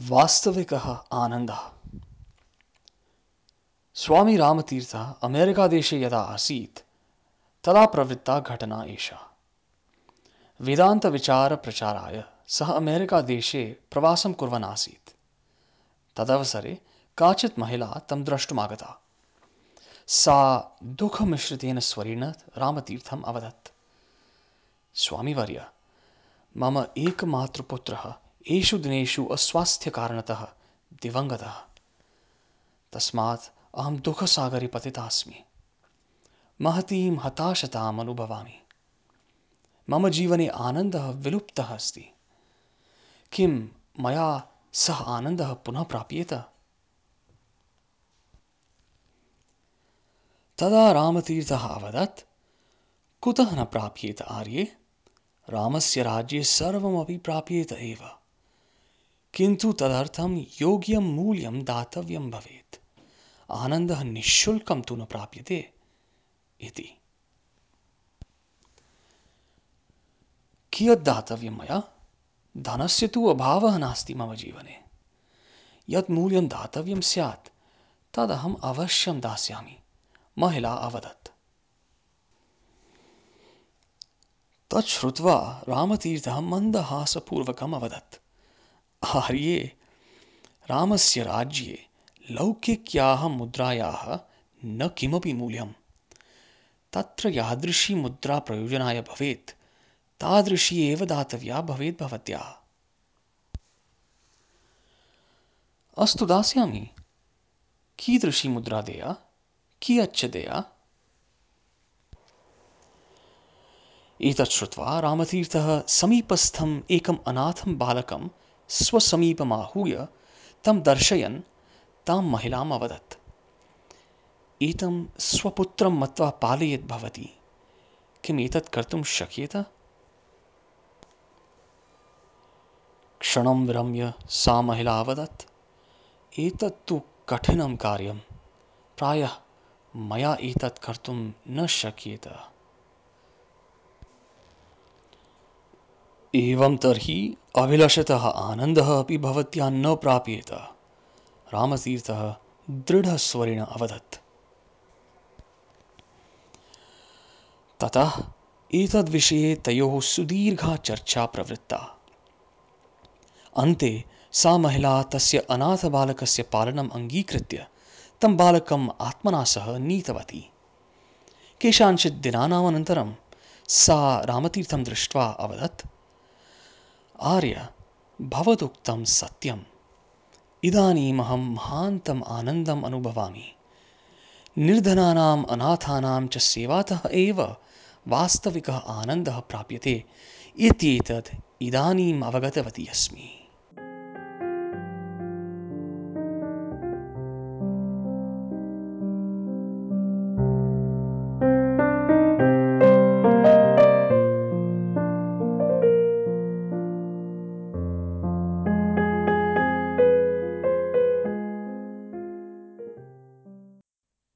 वास्तविकः आनन्दः। स्वामी रामतीर्थः अमेरिकादेशे यदा आसीत्, तदा प्रवृत्ता घटना एषा। वेदान्तविचारप्रचाराय सः अमेरिकादेशे प्रवासं कुर्वन् आसीत्। तदवसरे काचित् महिला तं द्रष्टुमागता सा दुःखमिश्रितेन स्वरेण रामतीर्थम् अवदत्। स्वामिवर्य, मम एकमात्रपुत्रः एषु दिनेषु अस्वास्थ्यकारणतः दिवङ्गतः। तस्मात् अहं दुःखसागरे पतितास्मि। महतीं हताशताम् अनुभवामि। मम जीवने आनन्दः विलुप्तः अस्ति। किं मया सः आनन्दः पुनः प्राप्येत? तदा रामतीर्थः अवदत्, कुतः न प्राप्येत आर्ये? रामस्य राज्ये सर्वमपि प्राप्येत एव। किन्तु तदर्थं योग्यं मूल्यं दातव्यं भवेत्। आनन्दः निःशुल्कं तु न प्राप्यते इति। कियत् दातव्यं मया? धनस्य तु अभावः नास्ति मम जीवने। यत् मूल्यं दातव्यं स्यात्, तदहम् अवश्यं दास्यामि। महिला अवदत्। तत् श्रुत्वा रामतीर्थः मन्दहासपूर्वकम् अवदत्। आर्ये, रामस्य राज्ये लौकिक्याः मुद्रायाः न किमपि मूल्यं तत्र यादृशी मुद्रा प्रयोजनाय भवेत्, तादृशी एव दातव्या भवेत् भवत्याः। अस्तु दास्यामि। कीदृशी मुद्रा देया? कियच्च देया एतत् श्रुत्वा रामतीर्थः समीपस्थम् एकम् अनाथं बालकं स्वसमीपमाहूय तं दर्शयन् तां महिलाम् अवदत्। एतं स्वपुत्रं मत्वा पालयेत् भवति। किम् एतत् कर्तुं शक्येत? क्षणं विरम्य सा महिला अवदत्, एतत् तु कठिनं कार्यं। प्रायः मया एतत् कर्तुं न शक्येत। एवं तर्हि अभिलषतः आनन्दः अपि भवत्या न प्राप्येत। रामतीर्थः दृढस्वरेण अवदत्। ततः एतद्विषये तयोः सुदीर्घा चर्चा प्रवृत्ता। अन्ते सा महिला तस्य अनाथबालकस्य पालनम् अङ्गीकृत्य तं बालकम् आत्मना सह नीतवती। केषाञ्चित् दिनानाम् अनन्तरं सा रामतीर्थं दृष्ट्वा अवदत् आर्य, भवदुक्तं सत्यम्। इदानीमहं महान्तम् आनन्दम् अनुभवामि। निर्धनानाम् अनाथानां च सेवातः एव वास्तविकः आनन्दः प्राप्यते। इत्येतत् इदानीम् अवगतवती अस्मि।